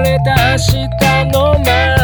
れた明日の前